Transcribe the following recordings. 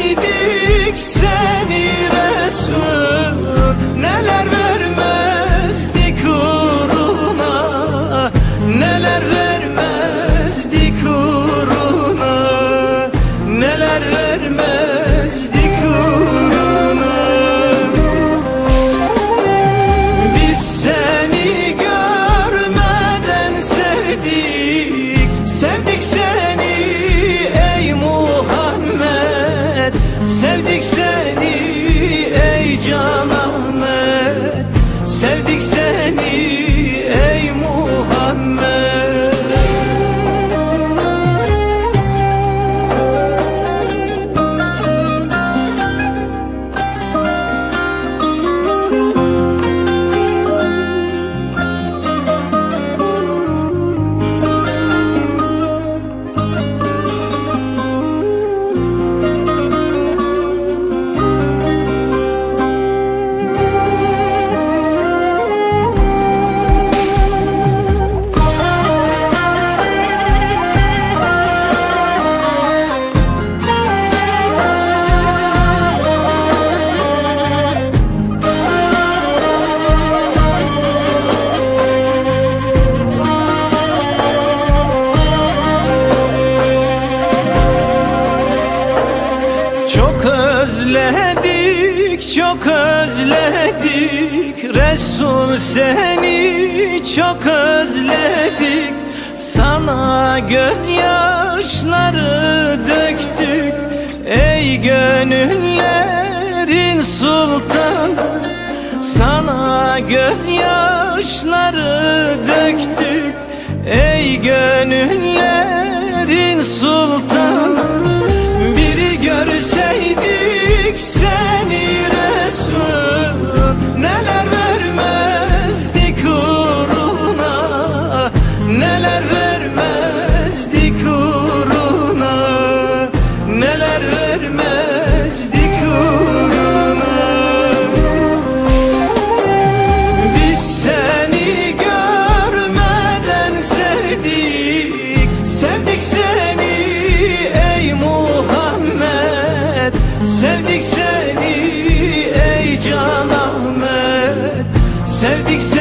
haydi. Özledik, çok özledik. Resul seni çok özledik. Sana gözyaşları döktük. Ey gönüllerin sultanı Sana gözyaşları döktük. Ey gönüllerin Sevdik seni ey Can Ahmet. Sevdik seni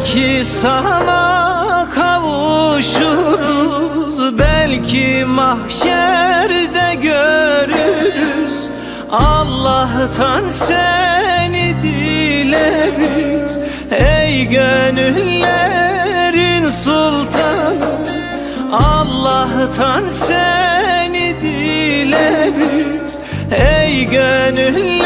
Belki sana kavuşuruz Belki mahşerde görürüz. Allah'tan seni dileriz. Ey gönüllerin sultanı Allah'tan seni dileriz. Ey gönüllerin